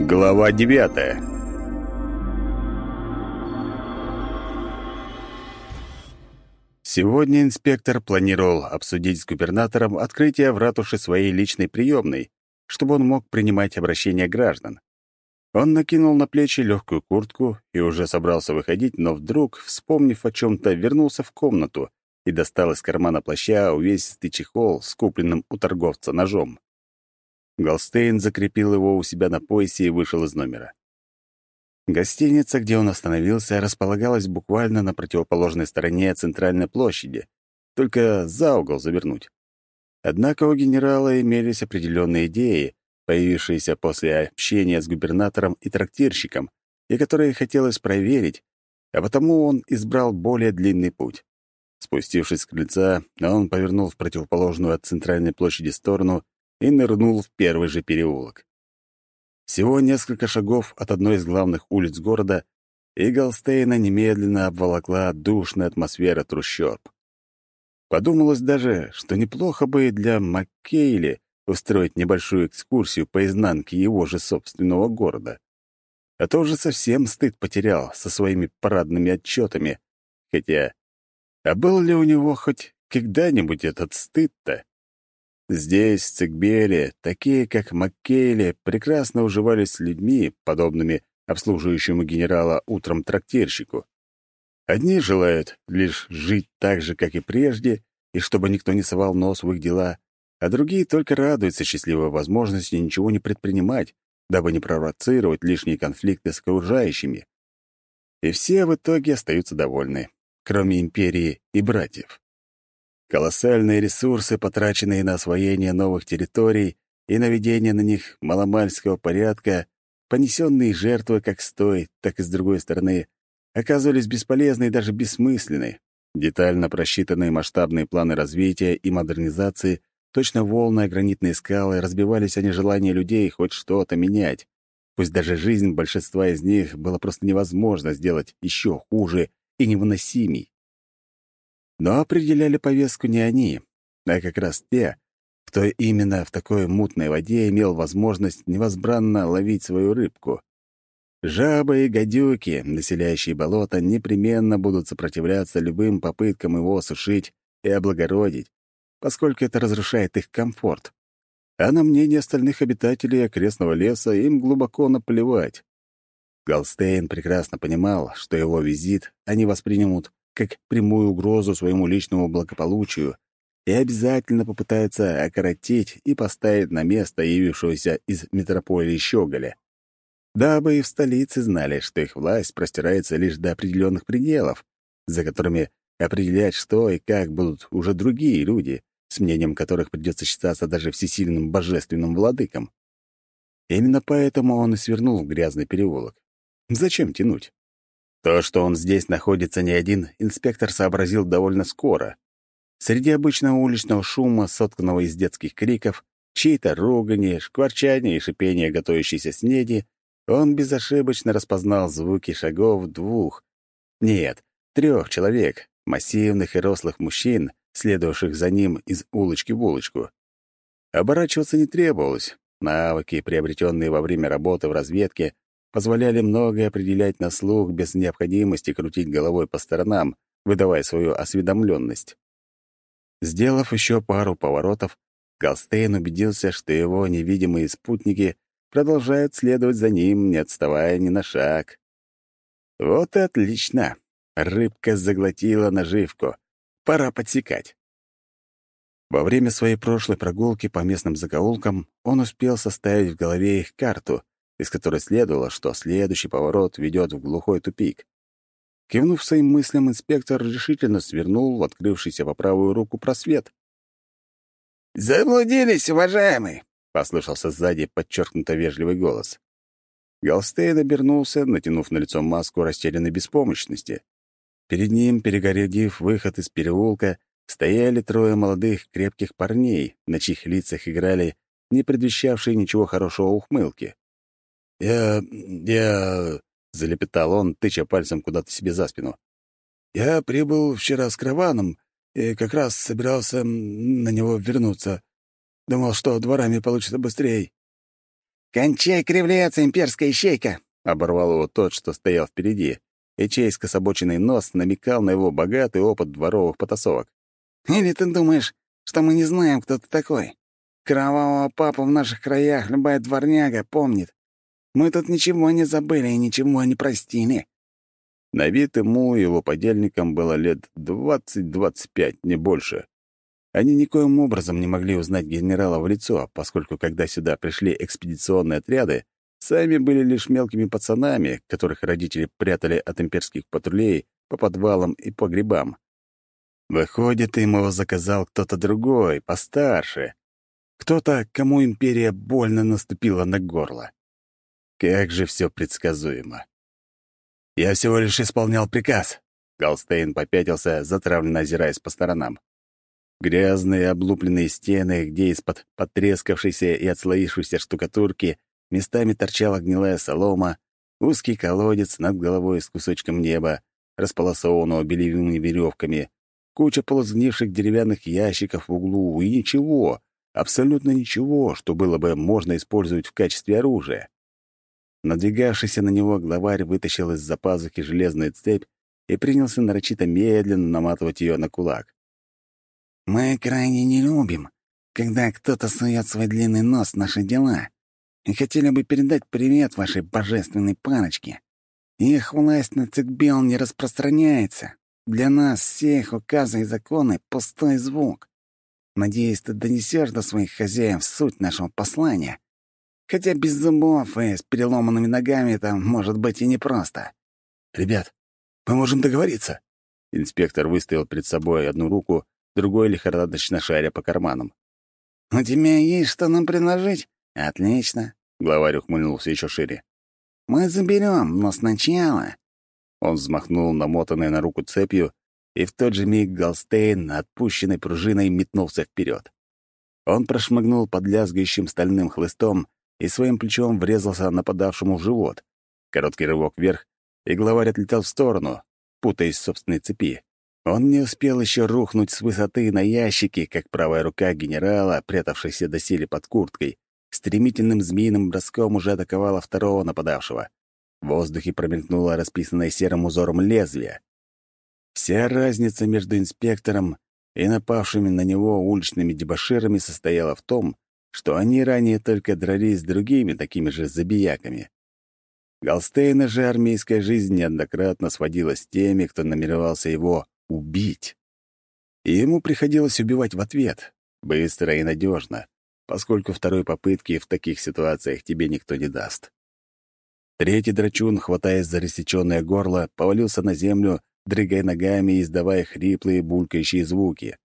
Глава девятая Сегодня инспектор планировал обсудить с губернатором открытие в ратуше своей личной приемной, чтобы он мог принимать обращения граждан. Он накинул на плечи легкую куртку и уже собрался выходить, но вдруг, вспомнив о чем-то, вернулся в комнату и достал из кармана плаща увесистый чехол с купленным у торговца ножом. Голстейн закрепил его у себя на поясе и вышел из номера. Гостиница, где он остановился, располагалась буквально на противоположной стороне центральной площади, только за угол завернуть. Однако у генерала имелись определенные идеи, появившиеся после общения с губернатором и трактирщиком, и которые хотелось проверить, а потому он избрал более длинный путь. Спустившись с крыльца, он повернул в противоположную от центральной площади сторону и нырнул в первый же переулок. Всего несколько шагов от одной из главных улиц города, и Голстейна немедленно обволокла душная атмосфера трущоб. Подумалось даже, что неплохо бы для Маккейли устроить небольшую экскурсию по изнанке его же собственного города. А то уже совсем стыд потерял со своими парадными отчетами. Хотя, а был ли у него хоть когда-нибудь этот стыд-то? Здесь, в такие, как Маккейли, прекрасно уживались с людьми, подобными обслуживающему генерала утром трактирщику. Одни желают лишь жить так же, как и прежде, и чтобы никто не совал нос в их дела, а другие только радуются счастливой возможности ничего не предпринимать, дабы не провоцировать лишние конфликты с окружающими. И все в итоге остаются довольны, кроме империи и братьев. Колоссальные ресурсы, потраченные на освоение новых территорий и наведение на них маломальского порядка, понесенные жертвы как с той, так и с другой стороны, оказывались бесполезны и даже бессмысленны. Детально просчитанные масштабные планы развития и модернизации Точно волны, гранитные скалы разбивались о нежелание людей хоть что-то менять. Пусть даже жизнь большинства из них было просто невозможно сделать еще хуже и невыносимей. Но определяли повестку не они, а как раз те, кто именно в такой мутной воде имел возможность невозбранно ловить свою рыбку. Жабы и гадюки, населяющие болото, непременно будут сопротивляться любым попыткам его осушить и облагородить, поскольку это разрушает их комфорт. А на мнение остальных обитателей окрестного леса им глубоко наплевать. Голстейн прекрасно понимал, что его визит они воспримут как прямую угрозу своему личному благополучию и обязательно попытаются окоротить и поставить на место явившегося из метрополии Щеголя. Дабы и в столице знали, что их власть простирается лишь до определенных пределов, за которыми определять, что и как будут уже другие люди, с мнением которых придется считаться даже всесильным божественным владыком. Именно поэтому он и свернул в грязный переулок. Зачем тянуть? То, что он здесь находится не один, инспектор сообразил довольно скоро. Среди обычного уличного шума, сотканного из детских криков, чьей-то ругани, шкварчания и шипения готовящейся снеди, он безошибочно распознал звуки шагов двух, нет, трех человек, массивных и рослых мужчин, следовавших за ним из улочки в улочку. Оборачиваться не требовалось. Навыки, приобретенные во время работы в разведке, позволяли многое определять на слух без необходимости крутить головой по сторонам, выдавая свою осведомленность. Сделав еще пару поворотов, Галстейн убедился, что его невидимые спутники продолжают следовать за ним, не отставая ни на шаг. Вот и отлично. Рыбка заглотила наживку. Пора подсекать. Во время своей прошлой прогулки по местным закоулкам он успел составить в голове их карту, из которой следовало, что следующий поворот ведет в глухой тупик. Кивнув своим мыслям, инспектор решительно свернул в открывшийся по правую руку просвет. «Заблудились, уважаемый!» — послышался сзади подчеркнуто вежливый голос. Галстейн обернулся, натянув на лицо маску растерянной беспомощности. Перед ним, перегородив выход из переулка, стояли трое молодых крепких парней, на чьих лицах играли не предвещавшие ничего хорошего ухмылки. «Я... я...» — залепетал он, тыча пальцем куда-то себе за спину. «Я прибыл вчера с караваном и как раз собирался на него вернуться. Думал, что дворами получится быстрее». «Кончай кривляться, имперская ищейка!» — оборвал его тот, что стоял впереди, и чей скособоченный нос намекал на его богатый опыт дворовых потасовок. «Или ты думаешь, что мы не знаем, кто ты такой? Кровавого папу в наших краях любая дворняга помнит. Мы тут ничего не забыли и ничего не простили». На вид ему и его подельникам было лет двадцать-двадцать пять, не больше. Они никоим образом не могли узнать генерала в лицо, поскольку когда сюда пришли экспедиционные отряды, сами были лишь мелкими пацанами, которых родители прятали от имперских патрулей по подвалам и погребам. Выходит, им его заказал кто-то другой, постарше. Кто-то, кому империя больно наступила на горло. Как же все предсказуемо. «Я всего лишь исполнял приказ», — Галстейн попятился, затравленно озираясь по сторонам. Грязные облупленные стены, где из-под потрескавшейся и отслоившейся штукатурки местами торчала гнилая солома, узкий колодец над головой с кусочком неба, располосованного белевыми веревками, куча полусгнивших деревянных ящиков в углу и ничего, абсолютно ничего, что было бы можно использовать в качестве оружия. Надвигавшийся на него главарь вытащил из-за пазухи железную цепь и принялся нарочито медленно наматывать ее на кулак. Мы крайне не любим, когда кто-то сует свой длинный нос в наши дела, и хотели бы передать привет вашей божественной парочке. Их власть на Цикбел не распространяется. Для нас всех указы и законы — пустой звук. Надеюсь, ты донесешь до своих хозяев суть нашего послания. Хотя без зубов и с переломанными ногами это может быть и непросто. «Ребят, мы можем договориться». Инспектор выставил перед собой одну руку другой лихорадочно шаря по карманам. «У тебя есть что нам предложить? Отлично!» — главарь ухмыльнулся еще шире. «Мы заберем, но сначала...» Он взмахнул намотанной на руку цепью, и в тот же миг Галстейн, отпущенной пружиной, метнулся вперед. Он прошмыгнул под лязгающим стальным хлыстом и своим плечом врезался нападавшему в живот. Короткий рывок вверх, и главарь отлетел в сторону, путаясь в собственной цепи. Он не успел еще рухнуть с высоты на ящики, как правая рука генерала, прятавшаяся доселе под курткой, стремительным змеиным броском уже атаковала второго нападавшего. В воздухе промелькнуло расписанное серым узором лезвие. Вся разница между инспектором и напавшими на него уличными дебоширами состояла в том, что они ранее только дрались с другими такими же забияками. Галстейна же армейская жизнь неоднократно сводила с теми, кто намеревался его убить. И ему приходилось убивать в ответ, быстро и надежно, поскольку второй попытки в таких ситуациях тебе никто не даст. Третий драчун, хватаясь за рассечённое горло, повалился на землю, дрыгая ногами и издавая хриплые булькающие звуки.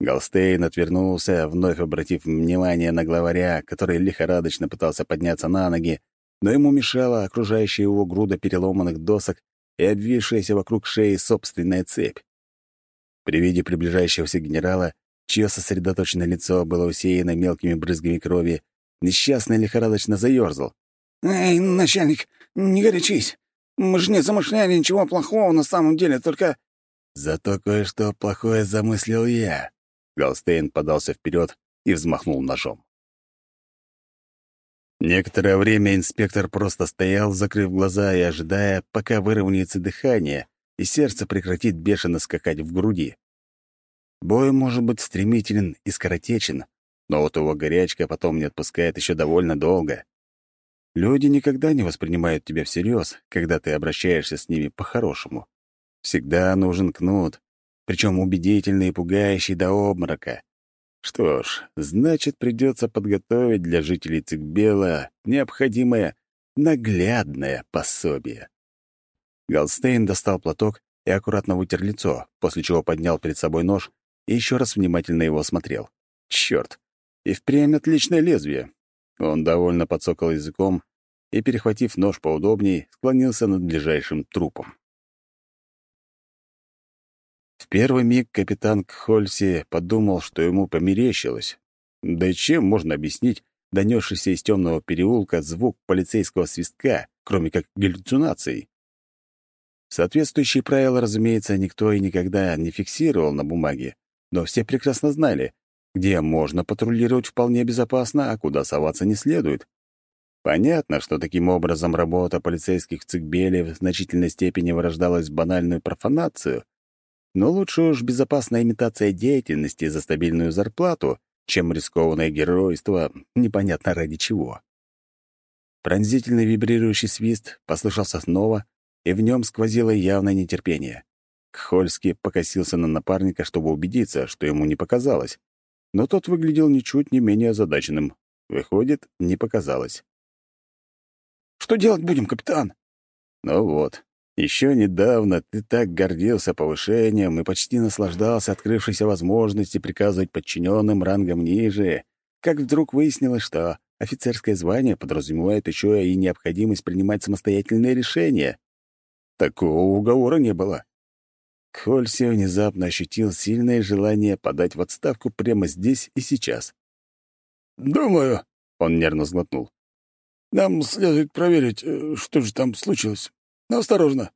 Галстейн отвернулся, вновь обратив внимание на главаря, который лихорадочно пытался подняться на ноги, но ему мешала окружающая его груда переломанных досок и обвившаяся вокруг шеи собственная цепь. При виде приближающегося генерала, чье сосредоточенное лицо было усеяно мелкими брызгами крови, несчастный лихорадочно заёрзал. «Эй, начальник, не горячись. Мы же не замышляли ничего плохого на самом деле, только...» «Зато кое-что плохое замыслил я». Галстейн подался вперед и взмахнул ножом. Некоторое время инспектор просто стоял, закрыв глаза и ожидая, пока выровняется дыхание, и сердце прекратит бешено скакать в груди. Бой может быть стремителен и скоротечен, но вот его горячка потом не отпускает еще довольно долго. Люди никогда не воспринимают тебя всерьез, когда ты обращаешься с ними по-хорошему. Всегда нужен кнут, причем убедительный и пугающий до обморока. Что ж, значит, придется подготовить для жителей Цикбела необходимое наглядное пособие. Галстейн достал платок и аккуратно вытер лицо, после чего поднял перед собой нож и еще раз внимательно его осмотрел. Черт! И впрямь отличное лезвие. Он довольно подсокал языком и, перехватив нож поудобней, склонился над ближайшим трупом. В первый миг капитан Кхольси подумал, что ему померещилось. Да и чем можно объяснить донесшийся из темного переулка звук полицейского свистка, кроме как галлюцинаций? Соответствующие правила, разумеется, никто и никогда не фиксировал на бумаге, но все прекрасно знали, где можно патрулировать вполне безопасно, а куда соваться не следует. Понятно, что таким образом работа полицейских в Цикбеле в значительной степени вырождалась в банальную профанацию, но лучше уж безопасная имитация деятельности за стабильную зарплату, чем рискованное геройство непонятно ради чего. Пронзительный вибрирующий свист послышался снова, и в нем сквозило явное нетерпение. Кхольский покосился на напарника, чтобы убедиться, что ему не показалось. Но тот выглядел ничуть не менее озадаченным. Выходит, не показалось. «Что делать будем, капитан?» Ну вот, еще недавно ты так гордился повышением и почти наслаждался открывшейся возможностью приказывать подчиненным рангом ниже, как вдруг выяснилось, что Офицерское звание подразумевает еще и необходимость принимать самостоятельные решения. Такого уговора не было. Хольси внезапно ощутил сильное желание подать в отставку прямо здесь и сейчас. «Думаю», — он нервно сглотнул, — «нам следует проверить, э, что же там случилось. Но осторожно».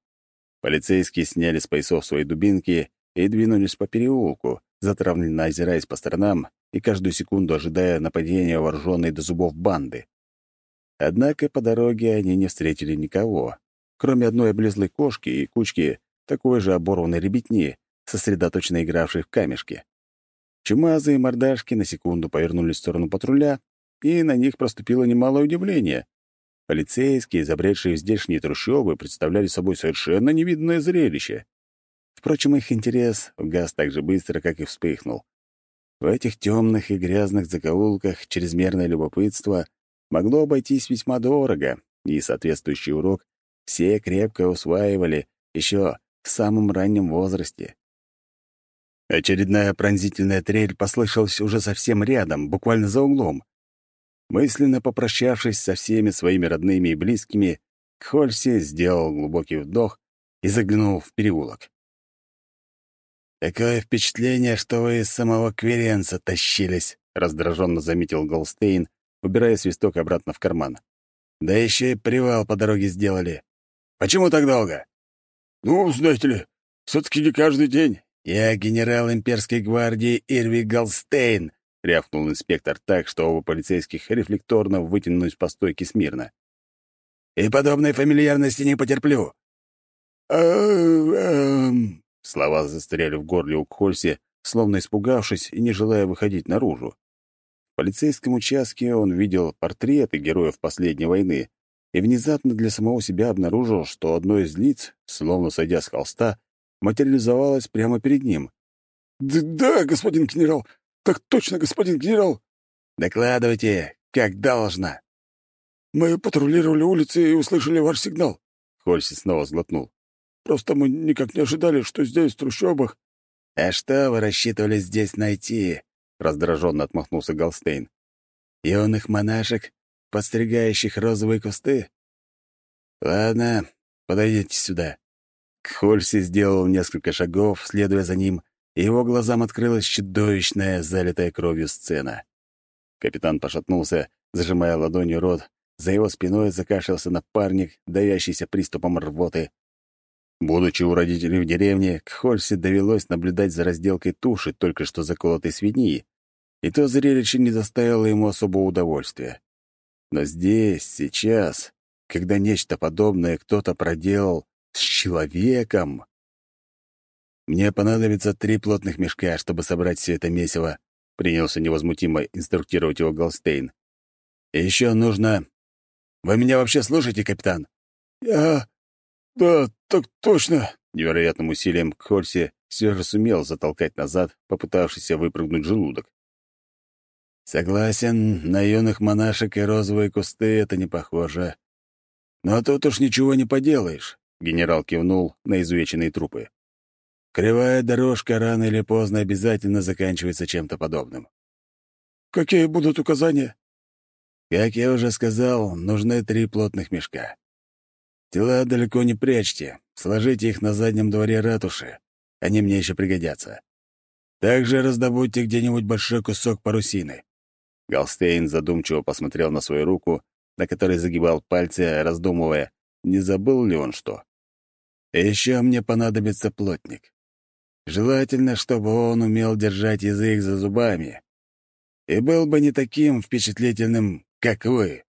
Полицейские сняли с поясов свои дубинки и двинулись по переулку, затравленно озираясь по сторонам и каждую секунду ожидая нападения вооруженной до зубов банды. Однако по дороге они не встретили никого, кроме одной облезлой кошки и кучки такой же оборванной ребятни, сосредоточенно игравшей в камешке. Чумазые мордашки на секунду повернулись в сторону патруля, и на них проступило немалое удивление. Полицейские, забредшие в здешние трущобы, представляли собой совершенно невиданное зрелище. Впрочем, их интерес угас так же быстро, как и вспыхнул. В этих темных и грязных закоулках чрезмерное любопытство могло обойтись весьма дорого, и соответствующий урок все крепко усваивали еще в самом раннем возрасте. Очередная пронзительная трель послышалась уже совсем рядом, буквально за углом. Мысленно попрощавшись со всеми своими родными и близкими, Кхольси сделал глубокий вдох и заглянул в переулок. «Такое впечатление, что вы из самого Кверенца тащились», — раздраженно заметил Голстейн, убирая свисток обратно в карман. «Да еще и привал по дороге сделали. Почему так долго?» «Ну, знаете ли, все таки не каждый день». «Я генерал имперской гвардии Ирви Голстейн», — рявкнул инспектор так, что оба полицейских рефлекторно вытянулись по стойке смирно. «И подобной фамильярности не потерплю». «А, эм...» Слова застряли в горле у Кхольси, словно испугавшись и не желая выходить наружу. В полицейском участке он видел портреты героев последней войны и внезапно для самого себя обнаружил, что одно из лиц, словно сойдя с холста, материализовалось прямо перед ним. «Да, да господин генерал! Так точно, господин генерал!» «Докладывайте, как должно!» «Мы патрулировали улицы и услышали ваш сигнал». Хольси снова сглотнул. Просто мы никак не ожидали, что здесь, в трущобах...» «А что вы рассчитывали здесь найти?» — раздраженно отмахнулся Голстейн. «Юных монашек, подстригающих розовые кусты?» «Ладно, подойдите сюда». Кхольси сделал несколько шагов, следуя за ним, его глазам открылась чудовищная, залитая кровью сцена. Капитан пошатнулся, зажимая ладонью рот. За его спиной закашлялся напарник, давящийся приступом рвоты. Будучи у родителей в деревне, Кхольсе довелось наблюдать за разделкой туши только что заколотой свиньи, и то зрелище не доставило ему особого удовольствия. Но здесь, сейчас, когда нечто подобное кто-то проделал с человеком... «Мне понадобится три плотных мешка, чтобы собрать все это месиво», — принялся невозмутимо инструктировать его Голстейн. «И еще нужно... Вы меня вообще слушаете, капитан?» «Я... «Да, так точно!» Невероятным усилием Кхольси все же сумел затолкать назад, попытавшийся выпрыгнуть желудок. «Согласен, на юных монашек и розовые кусты это не похоже. Но тут уж ничего не поделаешь», — генерал кивнул на изувеченные трупы. «Кривая дорожка рано или поздно обязательно заканчивается чем-то подобным». «Какие будут указания?» «Как я уже сказал, нужны три плотных мешка. Тела далеко не прячьте. Сложите их на заднем дворе ратуши. Они мне еще пригодятся. Также раздобудьте где-нибудь большой кусок парусины». Галстейн задумчиво посмотрел на свою руку, на которой загибал пальцы, раздумывая, не забыл ли он что. И еще мне понадобится плотник. Желательно, чтобы он умел держать язык за зубами. И был бы не таким впечатлительным, как вы.